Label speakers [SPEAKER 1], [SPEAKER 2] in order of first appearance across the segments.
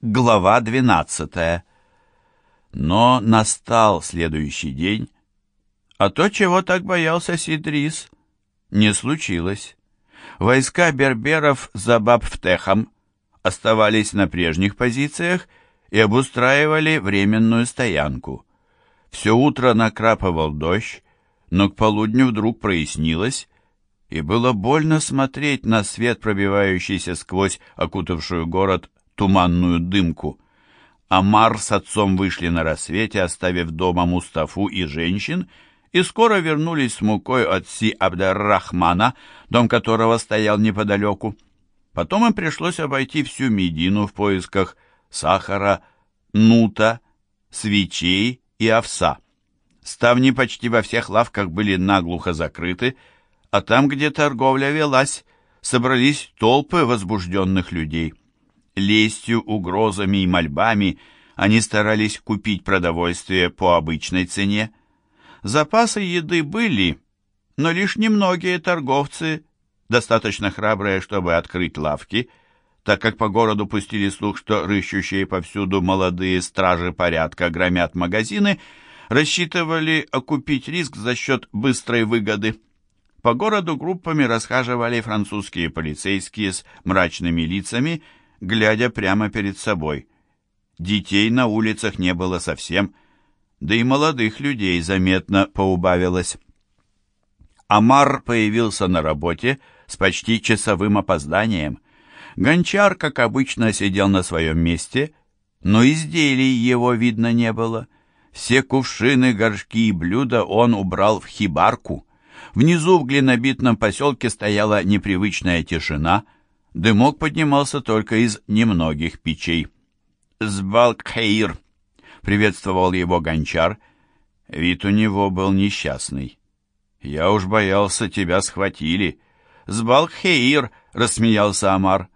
[SPEAKER 1] Глава 12. Но настал следующий день, а то, чего так боялся Сидрис, не случилось. Войска берберов за Бабфтехом оставались на прежних позициях и обустраивали временную стоянку. Все утро накрапывал дождь, но к полудню вдруг прояснилось, и было больно смотреть на свет, пробивающийся сквозь окутавшую город туманную дымку. Амар с отцом вышли на рассвете, оставив дома Мустафу и женщин, и скоро вернулись с мукой от Си Абдаррахмана, дом которого стоял неподалеку. Потом им пришлось обойти всю Медину в поисках сахара, нута, свечей и овса. Ставни почти во всех лавках были наглухо закрыты, а там, где торговля велась, собрались толпы возбужденных людей. Лестью, угрозами и мольбами они старались купить продовольствие по обычной цене. Запасы еды были, но лишь немногие торговцы, достаточно храбрые, чтобы открыть лавки, так как по городу пустили слух, что рыщущие повсюду молодые стражи порядка громят магазины, рассчитывали окупить риск за счет быстрой выгоды. По городу группами расхаживали французские полицейские с мрачными лицами глядя прямо перед собой. Детей на улицах не было совсем, да и молодых людей заметно поубавилось. Амар появился на работе с почти часовым опозданием. Гончар, как обычно, сидел на своем месте, но изделий его видно не было. Все кувшины, горшки и блюда он убрал в хибарку. Внизу в глинобитном поселке стояла непривычная тишина — Дымок поднимался только из немногих печей. «Сбалкхейр!» — приветствовал его гончар. Вид у него был несчастный. «Я уж боялся, тебя схватили». «Сбалкхейр!» — рассмеялся Амар.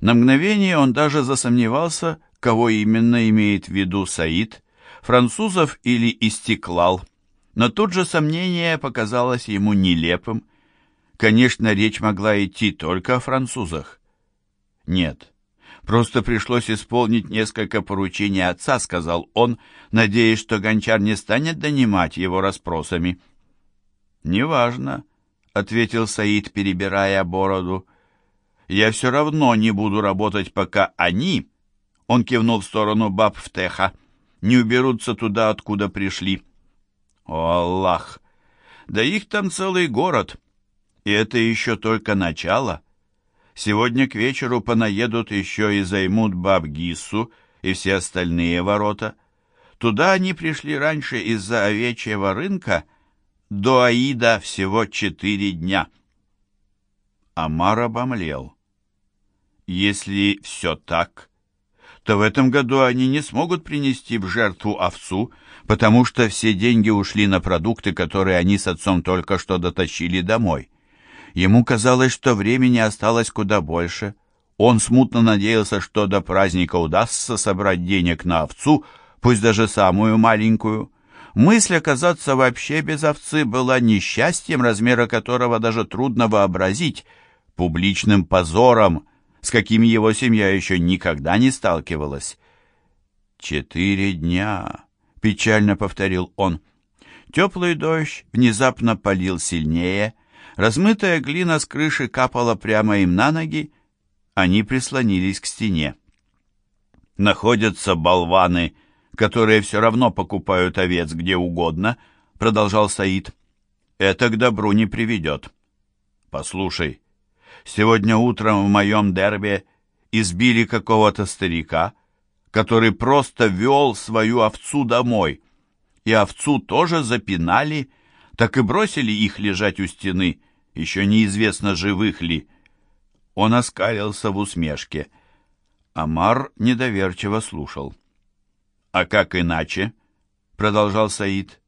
[SPEAKER 1] На мгновение он даже засомневался, кого именно имеет в виду Саид, французов или Истеклал. Но тут же сомнение показалось ему нелепым. Конечно, речь могла идти только о французах. Нет, просто пришлось исполнить несколько поручений отца, сказал он, надеясь, что гончар не станет донимать его расспросами. Неважно, ответил Саид, перебирая бороду. Я все равно не буду работать, пока они, он кивнул в сторону Бабфтеха, не уберутся туда, откуда пришли. О, Аллах! Да их там целый город! И это еще только начало. Сегодня к вечеру понаедут еще и займут Баб-Гиссу и все остальные ворота. Туда они пришли раньше из-за овечьего рынка, до Аида всего четыре дня. Амар обомлел. Если все так, то в этом году они не смогут принести в жертву овцу, потому что все деньги ушли на продукты, которые они с отцом только что дотащили домой. Ему казалось, что времени осталось куда больше. Он смутно надеялся, что до праздника удастся собрать денег на овцу, пусть даже самую маленькую. Мысль оказаться вообще без овцы была несчастьем, размера которого даже трудно вообразить, публичным позором, с каким его семья еще никогда не сталкивалась. «Четыре дня», — печально повторил он. Теплый дождь внезапно полил сильнее, Размытая глина с крыши капала прямо им на ноги, они прислонились к стене. «Находятся болваны, которые все равно покупают овец где угодно», — продолжал Саид. «Это к добру не приведет. Послушай, сегодня утром в моем дербе избили какого-то старика, который просто вел свою овцу домой, и овцу тоже запинали, так и бросили их лежать у стены» еще неизвестно, живых ли. Он оскалился в усмешке. Амар недоверчиво слушал. «А как иначе?» — продолжал Саид.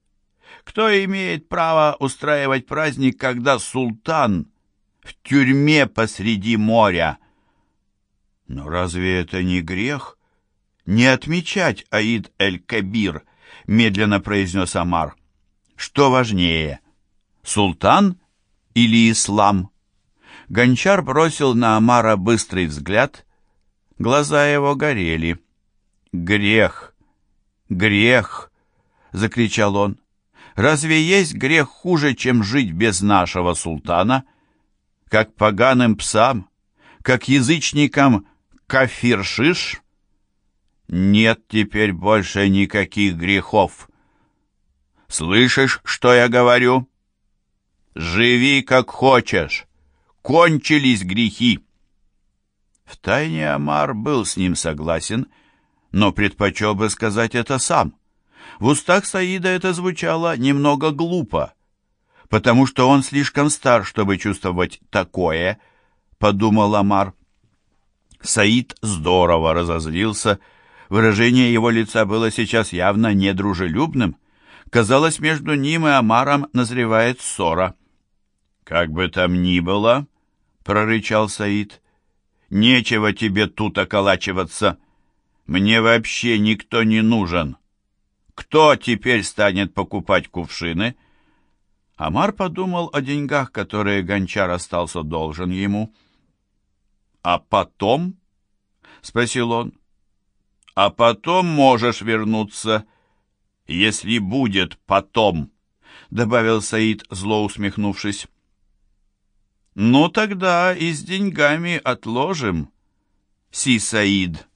[SPEAKER 1] «Кто имеет право устраивать праздник, когда султан в тюрьме посреди моря?» «Но разве это не грех?» «Не отмечать Аид-эль-Кабир», — медленно произнес Амар. «Что важнее, султан или ислам. Гончар бросил на Амара быстрый взгляд. Глаза его горели. Грех! Грех! Закричал он. Разве есть грех хуже, чем жить без нашего султана? Как поганым псам, как язычникам кафиршиш? Нет теперь больше никаких грехов. Слышишь, что я говорю? Живи как хочешь. Кончились грехи. Втайне Амар был с ним согласен, но предпочел бы сказать это сам. В устах Саида это звучало немного глупо, потому что он слишком стар, чтобы чувствовать такое, подумал Амар. Саид здорово разозлился. Выражение его лица было сейчас явно недружелюбным. Казалось, между ним и Амаром назревает ссора. «Как бы там ни было», — прорычал Саид, — «нечего тебе тут околачиваться. Мне вообще никто не нужен. Кто теперь станет покупать кувшины?» Амар подумал о деньгах, которые Гончар остался должен ему. «А потом?» — спросил он. «А потом можешь вернуться, если будет потом», — добавил Саид, зло усмехнувшись. «Ну тогда и с деньгами отложим, Си Саид».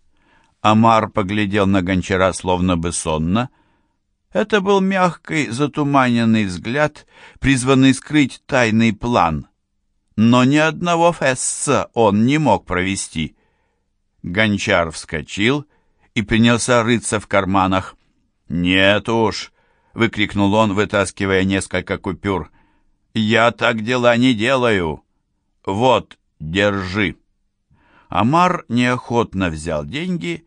[SPEAKER 1] Амар поглядел на гончара словно бы сонно. Это был мягкий, затуманенный взгляд, призванный скрыть тайный план — но ни одного фесса он не мог провести. Гончар вскочил и принялся рыться в карманах. «Нет уж!» — выкрикнул он, вытаскивая несколько купюр. «Я так дела не делаю! Вот, держи!» Амар неохотно взял деньги.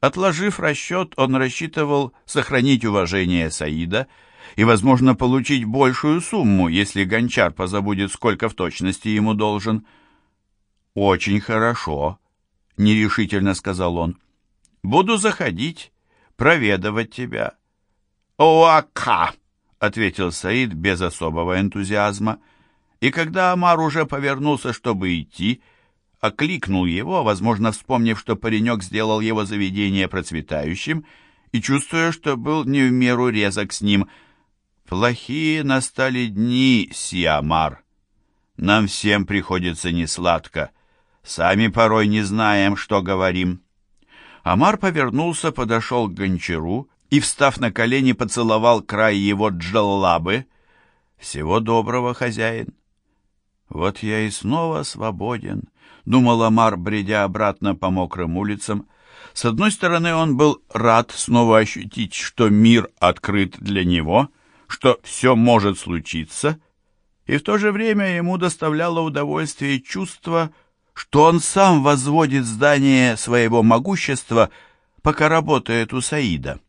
[SPEAKER 1] Отложив расчет, он рассчитывал сохранить уважение Саида — и, возможно, получить большую сумму, если гончар позабудет, сколько в точности ему должен. «Очень хорошо», — нерешительно сказал он. «Буду заходить, проведывать тебя». «Оака!» — ответил Саид без особого энтузиазма. И когда Амар уже повернулся, чтобы идти, окликнул его, возможно, вспомнив, что паренек сделал его заведение процветающим, и чувствуя, что был не в меру резок с ним — Плохие настали дни, Сиамар. Нам всем приходится несладко. Сами порой не знаем, что говорим. Амар повернулся, подошел к гончару и, встав на колени, поцеловал край его джаллабы. Всего доброго, хозяин. Вот я и снова свободен, думал Амар, бредя обратно по мокрым улицам. С одной стороны, он был рад снова ощутить, что мир открыт для него — что все может случиться, и в то же время ему доставляло удовольствие чувство, что он сам возводит здание своего могущества, пока работает у Саида.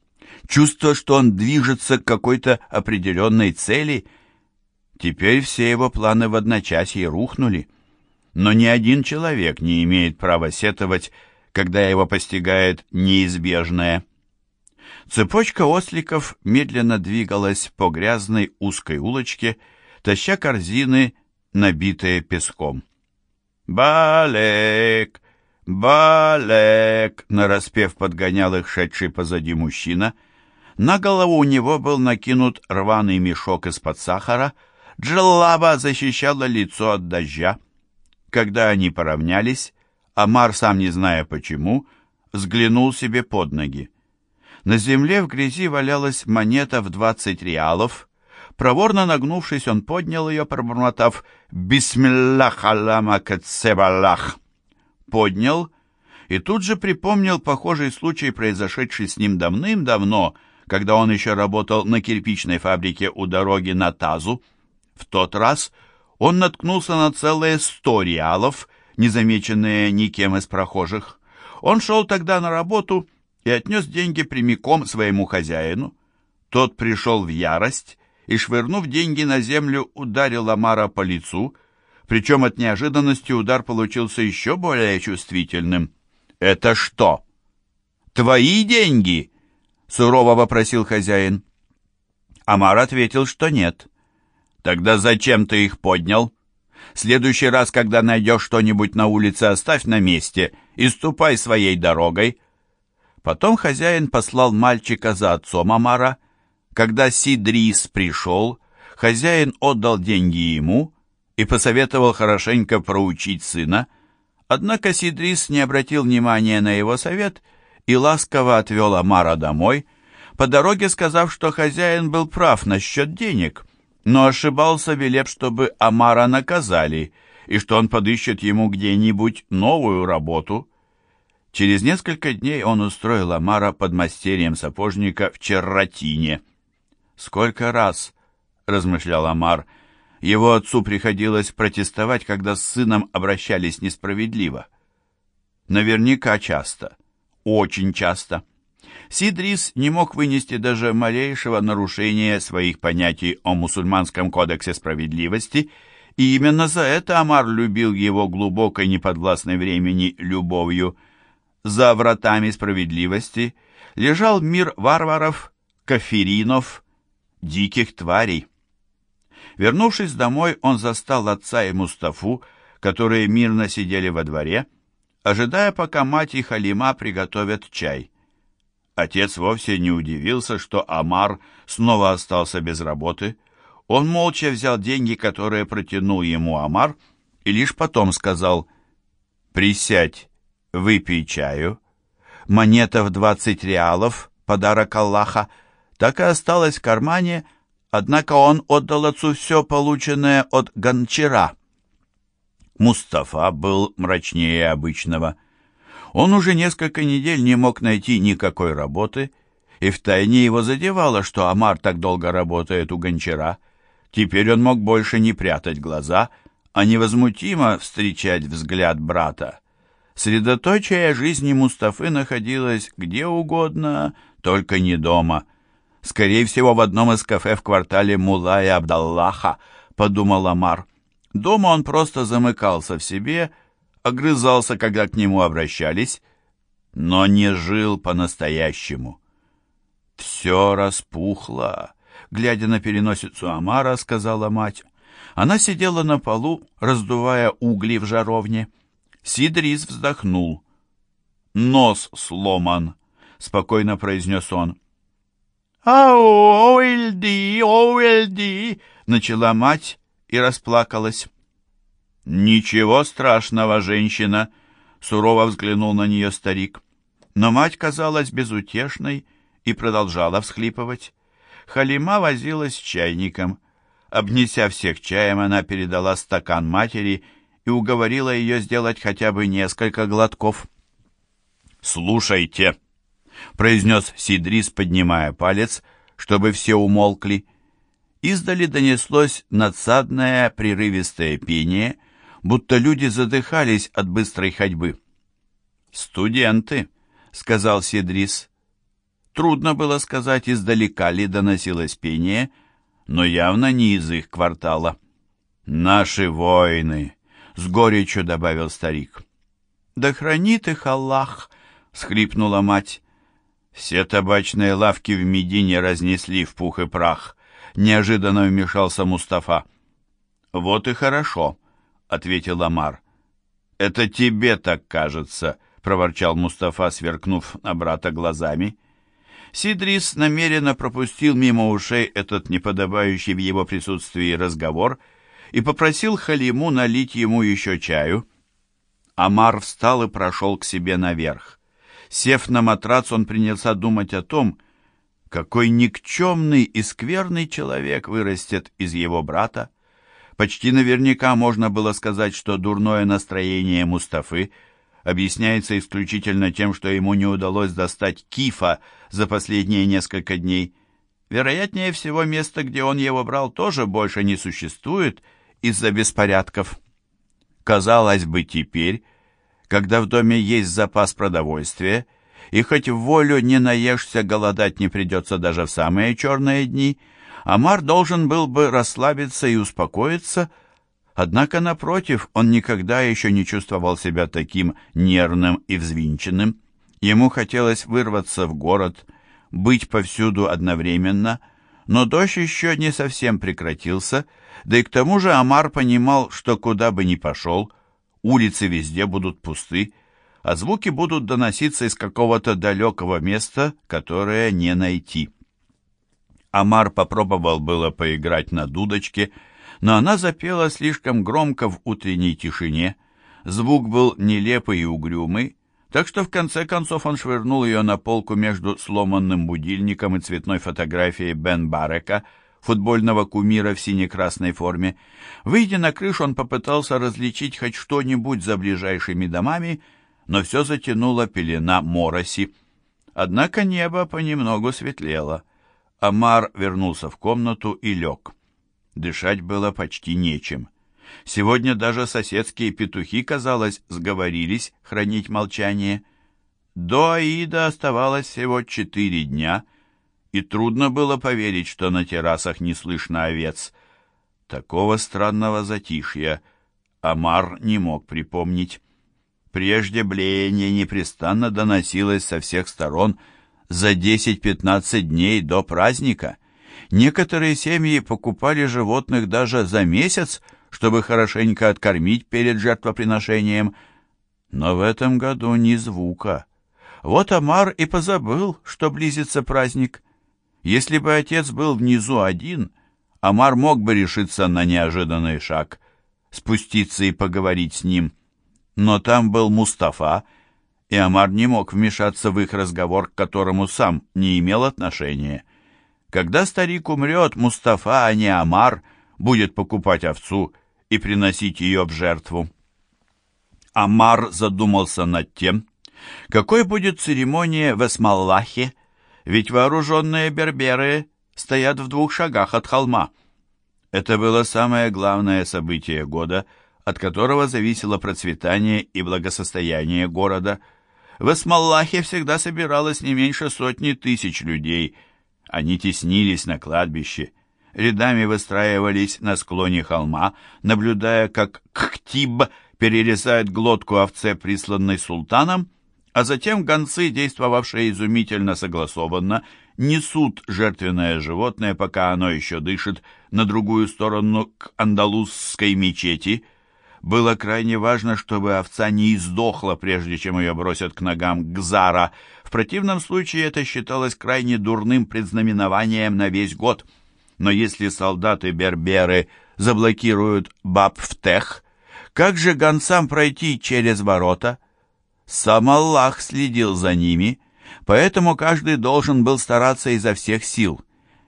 [SPEAKER 1] Чувство, что он движется к какой-то определенной цели. Теперь все его планы в одночасье рухнули. Но ни один человек не имеет права сетовать, когда его постигает неизбежное – Цепочка осликов медленно двигалась по грязной узкой улочке, таща корзины, набитые песком. «Балек! Балек!» — нараспев подгонял их шедший позади мужчина. На голову у него был накинут рваный мешок из-под сахара. Джеллаба защищала лицо от дождя. Когда они поравнялись, Амар, сам не зная почему, взглянул себе под ноги. На земле в грязи валялась монета в двадцать реалов. Проворно нагнувшись, он поднял ее, пробормотав «Бисмиллах аллама кацебаллах». Поднял и тут же припомнил похожий случай, произошедший с ним давным-давно, когда он еще работал на кирпичной фабрике у дороги на Тазу. В тот раз он наткнулся на целые сто реалов, незамеченные никем из прохожих. Он шел тогда на работу и отнес деньги прямиком своему хозяину. Тот пришел в ярость и, швырнув деньги на землю, ударил Амара по лицу, причем от неожиданности удар получился еще более чувствительным. «Это что? Твои деньги?» — сурово вопросил хозяин. Амар ответил, что нет. «Тогда зачем ты их поднял? Следующий раз, когда найдешь что-нибудь на улице, оставь на месте и ступай своей дорогой». Потом хозяин послал мальчика за отцом Амара. Когда Сидрис пришел, хозяин отдал деньги ему и посоветовал хорошенько проучить сына, однако Сидрис не обратил внимания на его совет и ласково отвел Амара домой, по дороге сказав, что хозяин был прав насчет денег, но ошибался, велев, чтобы Амара наказали, и что он подыщет ему где-нибудь новую работу. Через несколько дней он устроил Амара под мастерием сапожника в Черратине. «Сколько раз, — размышлял Амар, — его отцу приходилось протестовать, когда с сыном обращались несправедливо. Наверняка часто, очень часто». Сидрис не мог вынести даже малейшего нарушения своих понятий о мусульманском кодексе справедливости, и именно за это Амар любил его глубокой неподвластной времени любовью. За вратами справедливости лежал мир варваров, кафиринов, диких тварей. Вернувшись домой, он застал отца и Мустафу, которые мирно сидели во дворе, ожидая, пока мать и Халима приготовят чай. Отец вовсе не удивился, что Амар снова остался без работы. Он молча взял деньги, которые протянул ему Амар, и лишь потом сказал «Присядь, выпей чаю». Монета в двадцать реалов, подарок Аллаха, так и осталась в кармане, однако он отдал отцу все полученное от гончара. Мустафа был мрачнее обычного – он уже несколько недель не мог найти никакой работы, и втайне его задевало, что Амар так долго работает у гончара. Теперь он мог больше не прятать глаза, а невозмутимо встречать взгляд брата. Средоточие жизни Мустафы находилось где угодно, только не дома. Скорее всего, в одном из кафе в квартале Мулая Абдаллаха, подумал Амар. Дома он просто замыкался в себе, огрызался, когда к нему обращались, но не жил по-настоящему. «Все распухло», — глядя на переносицу Амара, сказала мать. Она сидела на полу, раздувая угли в жаровне. Сидрис вздохнул. «Нос сломан», — спокойно произнес он. «Ау, Оуэльди, Оуэльди!» — начала мать и расплакалась. «Ничего страшного, женщина!» — сурово взглянул на нее старик. Но мать казалась безутешной и продолжала всхлипывать. Халима возилась с чайником. Обнеся всех чаем, она передала стакан матери и уговорила ее сделать хотя бы несколько глотков. «Слушайте!» — произнес Сидрис, поднимая палец, чтобы все умолкли. Издали донеслось надсадное прерывистое пение — будто люди задыхались от быстрой ходьбы. «Студенты», — сказал Сидрис. Трудно было сказать, издалека ли доносилось пение, но явно не из их квартала. «Наши воины», — с горечью добавил старик. «Да хранит их Аллах», — схлипнула мать. Все табачные лавки в Медине разнесли в пух и прах. Неожиданно вмешался Мустафа. «Вот и хорошо», — ответил Амар. «Это тебе так кажется», — проворчал Мустафа, сверкнув на брата глазами. Сидрис намеренно пропустил мимо ушей этот неподобающий в его присутствии разговор и попросил Халиму налить ему еще чаю. Амар встал и прошел к себе наверх. Сев на матрац, он принялся думать о том, какой никчемный и скверный человек вырастет из его брата. Почти наверняка можно было сказать, что дурное настроение Мустафы объясняется исключительно тем, что ему не удалось достать кифа за последние несколько дней. Вероятнее всего, место, где он его брал, тоже больше не существует из-за беспорядков. Казалось бы, теперь, когда в доме есть запас продовольствия, и хоть в волю не наешься, голодать не придется даже в самые черные дни – Амар должен был бы расслабиться и успокоиться, однако, напротив, он никогда еще не чувствовал себя таким нервным и взвинченным. Ему хотелось вырваться в город, быть повсюду одновременно, но дождь еще не совсем прекратился, да и к тому же Амар понимал, что куда бы ни пошел, улицы везде будут пусты, а звуки будут доноситься из какого-то далекого места, которое не найти. Амар попробовал было поиграть на дудочке, но она запела слишком громко в утренней тишине. Звук был нелепый и угрюмый, так что в конце концов он швырнул ее на полку между сломанным будильником и цветной фотографией Бен Барека, футбольного кумира в сине-красной форме. Выйдя на крышу, он попытался различить хоть что-нибудь за ближайшими домами, но все затянула пелена мороси. Однако небо понемногу светлело. Амар вернулся в комнату и лег. Дышать было почти нечем. Сегодня даже соседские петухи, казалось, сговорились хранить молчание. До Аида оставалось всего четыре дня, и трудно было поверить, что на террасах не слышно овец. Такого странного затишья Амар не мог припомнить. Прежде блеяние непрестанно доносилось со всех сторон за 10-15 дней до праздника. Некоторые семьи покупали животных даже за месяц, чтобы хорошенько откормить перед жертвоприношением. Но в этом году ни звука. Вот Амар и позабыл, что близится праздник. Если бы отец был внизу один, Амар мог бы решиться на неожиданный шаг, спуститься и поговорить с ним. Но там был Мустафа, и Амар не мог вмешаться в их разговор, к которому сам не имел отношения. Когда старик умрет, Мустафа, а не Амар, будет покупать овцу и приносить ее в жертву. Амар задумался над тем, какой будет церемония в Эсмаллахе, ведь вооруженные берберы стоят в двух шагах от холма. Это было самое главное событие года, от которого зависело процветание и благосостояние города. В Эсмаллахе всегда собиралось не меньше сотни тысяч людей. Они теснились на кладбище, рядами выстраивались на склоне холма, наблюдая, как Кхтиб перерезает глотку овце, присланной султаном, а затем гонцы, действовавшие изумительно согласованно, несут жертвенное животное, пока оно еще дышит, на другую сторону к андалузской мечети. Было крайне важно, чтобы овца не издохла, прежде чем ее бросят к ногам Гзара. В противном случае это считалось крайне дурным предзнаменованием на весь год — но если солдаты-берберы заблокируют Баб-в-Тех, как же гонцам пройти через ворота? Сам Аллах следил за ними, поэтому каждый должен был стараться изо всех сил.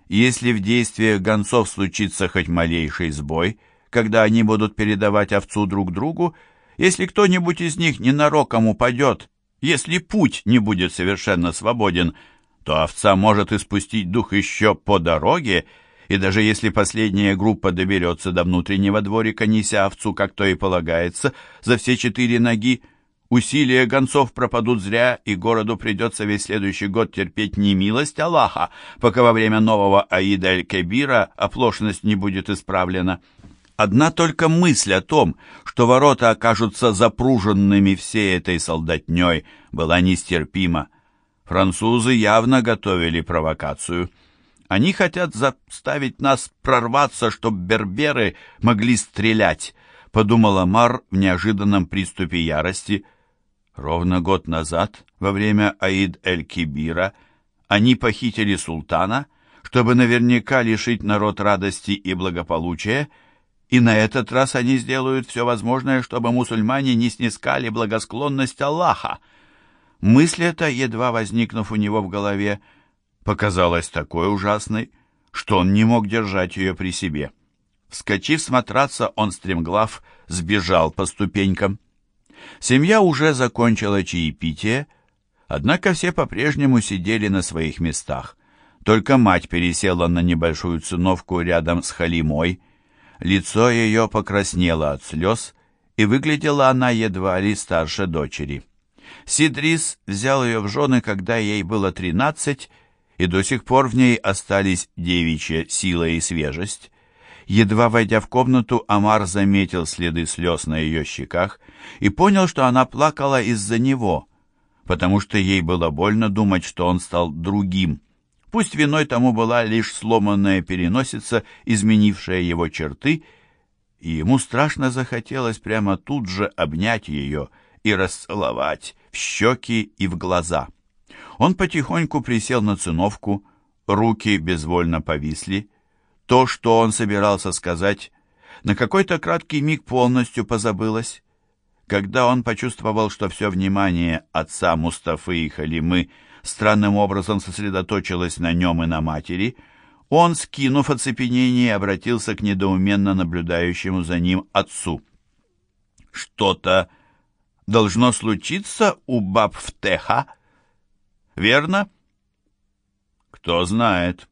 [SPEAKER 1] Если в действиях гонцов случится хоть малейший сбой, когда они будут передавать овцу друг другу, если кто-нибудь из них ненароком упадет, если путь не будет совершенно свободен, то овца может испустить дух еще по дороге, и даже если последняя группа доберется до внутреннего дворика, неся овцу, как то и полагается, за все четыре ноги, усилия гонцов пропадут зря, и городу придется весь следующий год терпеть немилость Аллаха, пока во время нового Аида Эль-Кебира оплошность не будет исправлена. Одна только мысль о том, что ворота окажутся запруженными всей этой солдатней, была нестерпима. Французы явно готовили провокацию — они хотят заставить нас прорваться, чтобы берберы могли стрелять, подумала Мар в неожиданном приступе ярости. Ровно год назад, во время Аид-эль-Кибира, они похитили султана, чтобы наверняка лишить народ радости и благополучия, и на этот раз они сделают все возможное, чтобы мусульмане не снискали благосклонность Аллаха. Мысль эта, едва возникнув у него в голове, — показалась такой ужасной, что он не мог держать ее при себе. Вскочив с матраца, он стремглав сбежал по ступенькам. Семья уже закончила чаепитие, однако все по-прежнему сидели на своих местах. Только мать пересела на небольшую циновку рядом с Халимой. Лицо ее покраснело от слез, и выглядела она едва ли старше дочери. Сидрис взял ее в жены, когда ей было тринадцать, и до сих пор в ней остались девичья сила и свежесть. Едва войдя в комнату, Амар заметил следы слез на ее щеках и понял, что она плакала из-за него, потому что ей было больно думать, что он стал другим. Пусть виной тому была лишь сломанная переносица, изменившая его черты, и ему страшно захотелось прямо тут же обнять ее и расцеловать, в щеки и в глаза. Он потихоньку присел на циновку, руки безвольно повисли. То, что он собирался сказать, на какой-то краткий миг полностью позабылось. Когда он почувствовал, что все внимание отца Мустафы и Халимы странным образом сосредоточилось на нем и на матери, он, скинув оцепенение, обратился к недоуменно наблюдающему за ним отцу. «Что-то должно случиться у баб в Теха, верно?» «Кто знает,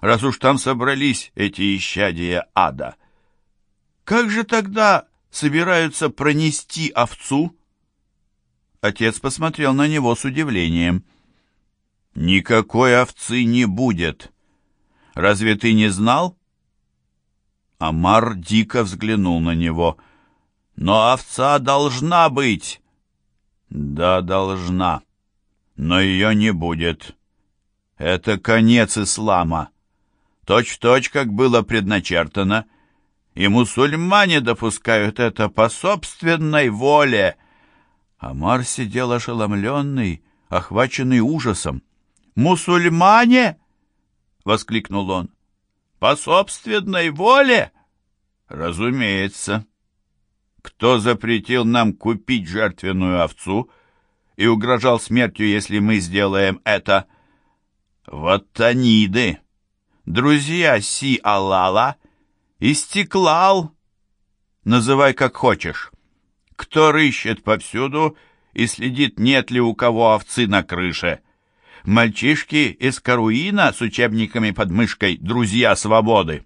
[SPEAKER 1] раз уж там собрались эти исчадия ада. Как же тогда собираются пронести овцу?» Отец посмотрел на него с удивлением. «Никакой овцы не будет. Разве ты не знал?» Амар дико взглянул на него. «Но овца должна быть!» «Да, должна. Но ее не будет. Это конец ислама. Точь-в-точь, -точь, как было предначертано. И мусульмане допускают это по собственной воле». Амар сидел ошеломленный, охваченный ужасом. «Мусульмане?» — воскликнул он. «По собственной воле?» «Разумеется. Кто запретил нам купить жертвенную овцу и угрожал смертью, если мы сделаем это?» «Ваттаниды, друзья Си-Аллала, истеклал, называй как хочешь. Кто рыщет повсюду и следит, нет ли у кого овцы на крыше?» Мальчишки из Каруина с учебниками под мышкой «Друзья свободы».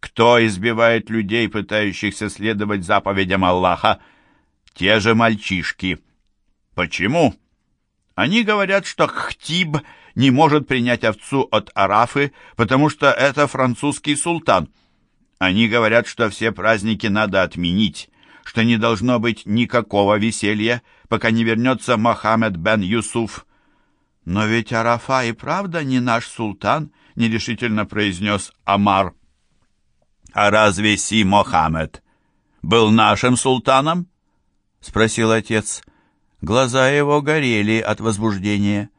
[SPEAKER 1] Кто избивает людей, пытающихся следовать заповедям Аллаха? Те же мальчишки. Почему? Они говорят, что Хтиб не может принять овцу от Арафы, потому что это французский султан. Они говорят, что все праздники надо отменить, что не должно быть никакого веселья, пока не вернется Мохаммед бен Юсуф. «Но ведь Арафа и правда не наш султан», — нерешительно произнес Амар. «А разве Си Мохаммед был нашим султаном?» — спросил отец. Глаза его горели от возбуждения.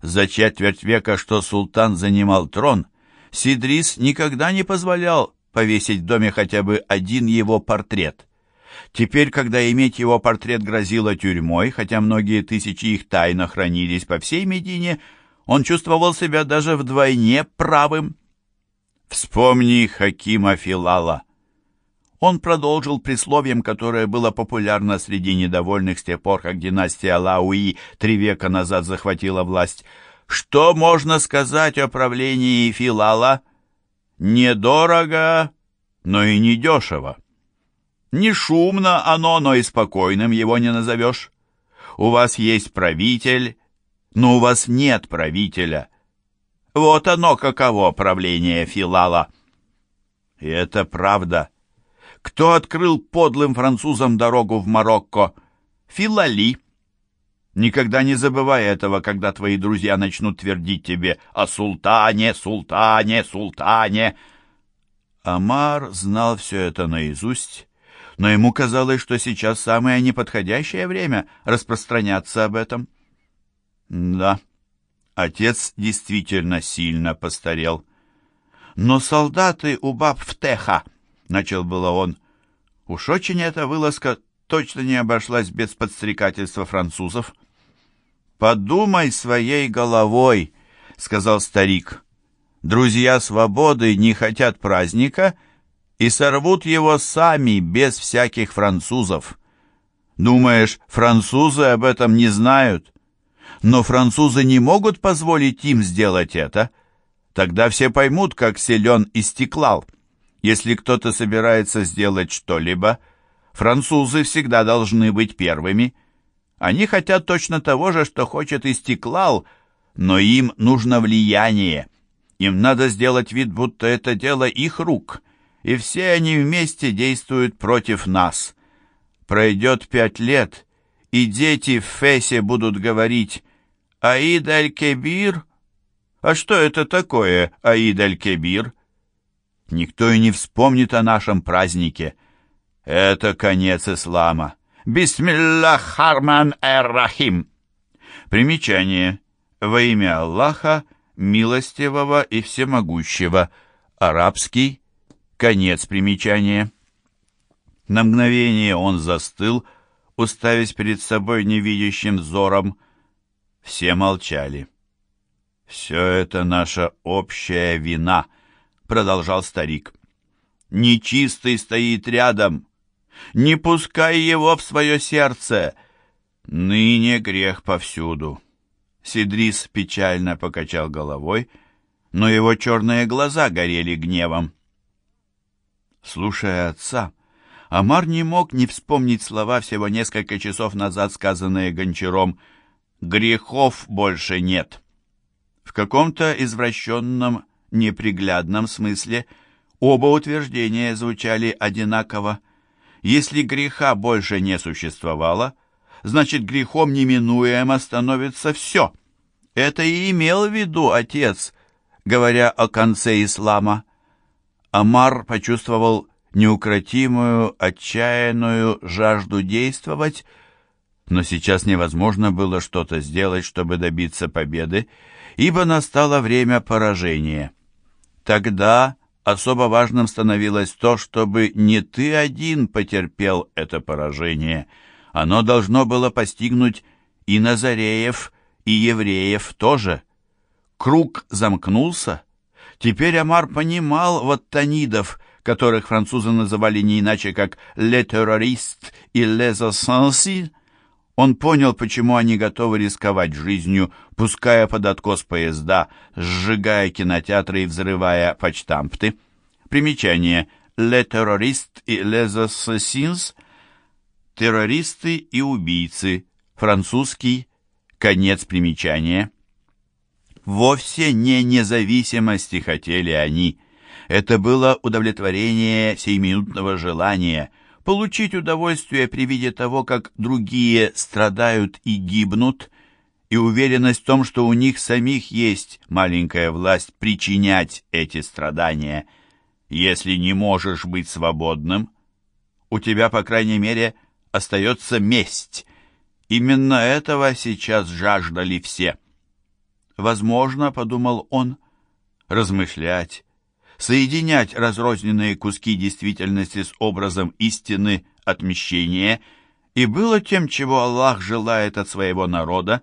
[SPEAKER 1] За четверть века, что султан занимал трон, Сидрис никогда не позволял повесить в доме хотя бы один его портрет — Теперь, когда иметь его портрет грозило тюрьмой, хотя многие тысячи их тайно хранились по всей Медине, он чувствовал себя даже вдвойне правым. «Вспомни Хакима Филала». Он продолжил присловием, которое было популярно среди недовольных с тех пор, как династия Лауи три века назад захватила власть. «Что можно сказать о правлении Филала? Недорого, но и недешево. Не шумно оно, но и спокойным его не назовешь. У вас есть правитель, но у вас нет правителя. Вот оно каково правление Филала. И это правда. Кто открыл подлым французам дорогу в Марокко? Филали. Никогда не забывай этого, когда твои друзья начнут твердить тебе о султане, султане, султане. Амар знал все это наизусть но ему казалось, что сейчас самое неподходящее время распространяться об этом. Да, отец действительно сильно постарел. Но солдаты у баб в Теха, начал было он. Уж очень эта вылазка точно не обошлась без подстрекательства французов. «Подумай своей головой», — сказал старик. «Друзья свободы не хотят праздника», — и сорвут его сами, без всяких французов. Думаешь, французы об этом не знают? Но французы не могут позволить им сделать это. Тогда все поймут, как силен Истеклал. Если кто-то собирается сделать что-либо, французы всегда должны быть первыми. Они хотят точно того же, что хочет Истеклал, но им нужно влияние. Им надо сделать вид, будто это дело их рук — и все они вместе действуют против нас. Пройдет пять лет, и дети в Фесе будут говорить «Аид аль-Кебир?» А что это такое Аид аль-Кебир? Никто и не вспомнит о нашем празднике. Это конец ислама. Бисмиллах Харман эр-Рахим. Примечание. Во имя Аллаха, милостивого и всемогущего. Арабский. Конец примечания. На мгновение он застыл, уставясь перед собой невидящим взором. Все молчали. «Все это наша общая вина», — продолжал старик. «Нечистый стоит рядом. Не пускай его в свое сердце. Ныне грех повсюду». Сидрис печально покачал головой, но его черные глаза горели гневом. Слушая отца, Амар не мог не вспомнить слова всего несколько часов назад, сказанные Гончаром «Грехов больше нет». В каком-то извращенном, неприглядном смысле оба утверждения звучали одинаково. Если греха больше не существовало, значит грехом неминуемо становится все. Это и имел в виду отец, говоря о конце ислама. Амар почувствовал неукротимую, отчаянную жажду действовать, но сейчас невозможно было что-то сделать, чтобы добиться победы, ибо настало время поражения. Тогда особо важным становилось то, чтобы не ты один потерпел это поражение. Оно должно было постигнуть и Назареев, и евреев тоже. Круг замкнулся. Теперь Амар понимал вот танидов, которых французы называли не иначе как «le terroriste» и «les assassins», он понял, почему они готовы рисковать жизнью, пуская под откос поезда, сжигая кинотеатры и взрывая почтампты. Примечание «Le terroriste» и «Les assassins» — террористы и убийцы, французский, конец примечания. Вовсе не независимости хотели они. Это было удовлетворение сейминутного желания — получить удовольствие при виде того, как другие страдают и гибнут, и уверенность в том, что у них самих есть маленькая власть причинять эти страдания. Если не можешь быть свободным, у тебя, по крайней мере, остается месть. Именно этого сейчас жаждали все. Возможно, подумал он, размышлять, соединять разрозненные куски действительности с образом истины отмещения и было тем, чего Аллах желает от своего народа,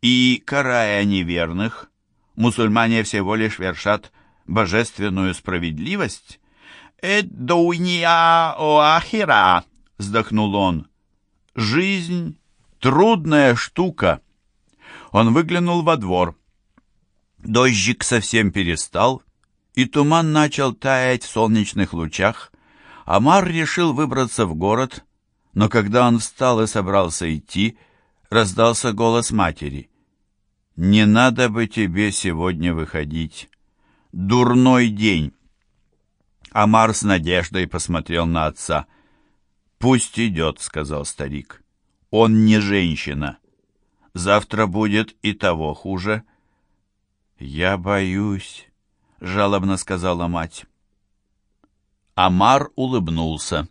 [SPEAKER 1] и, карая неверных, мусульмане всего лишь вершат божественную справедливость. «Эдуния оахира!» — вздохнул он. «Жизнь — трудная штука». Он выглянул во двор. Дождик совсем перестал, и туман начал таять в солнечных лучах, Амар решил выбраться в город, но когда он встал и собрался идти, раздался голос матери. «Не надо бы тебе сегодня выходить. Дурной день!» Амар с надеждой посмотрел на отца. «Пусть идет», — сказал старик. «Он не женщина. Завтра будет и того хуже». «Я боюсь», — жалобно сказала мать. Амар улыбнулся.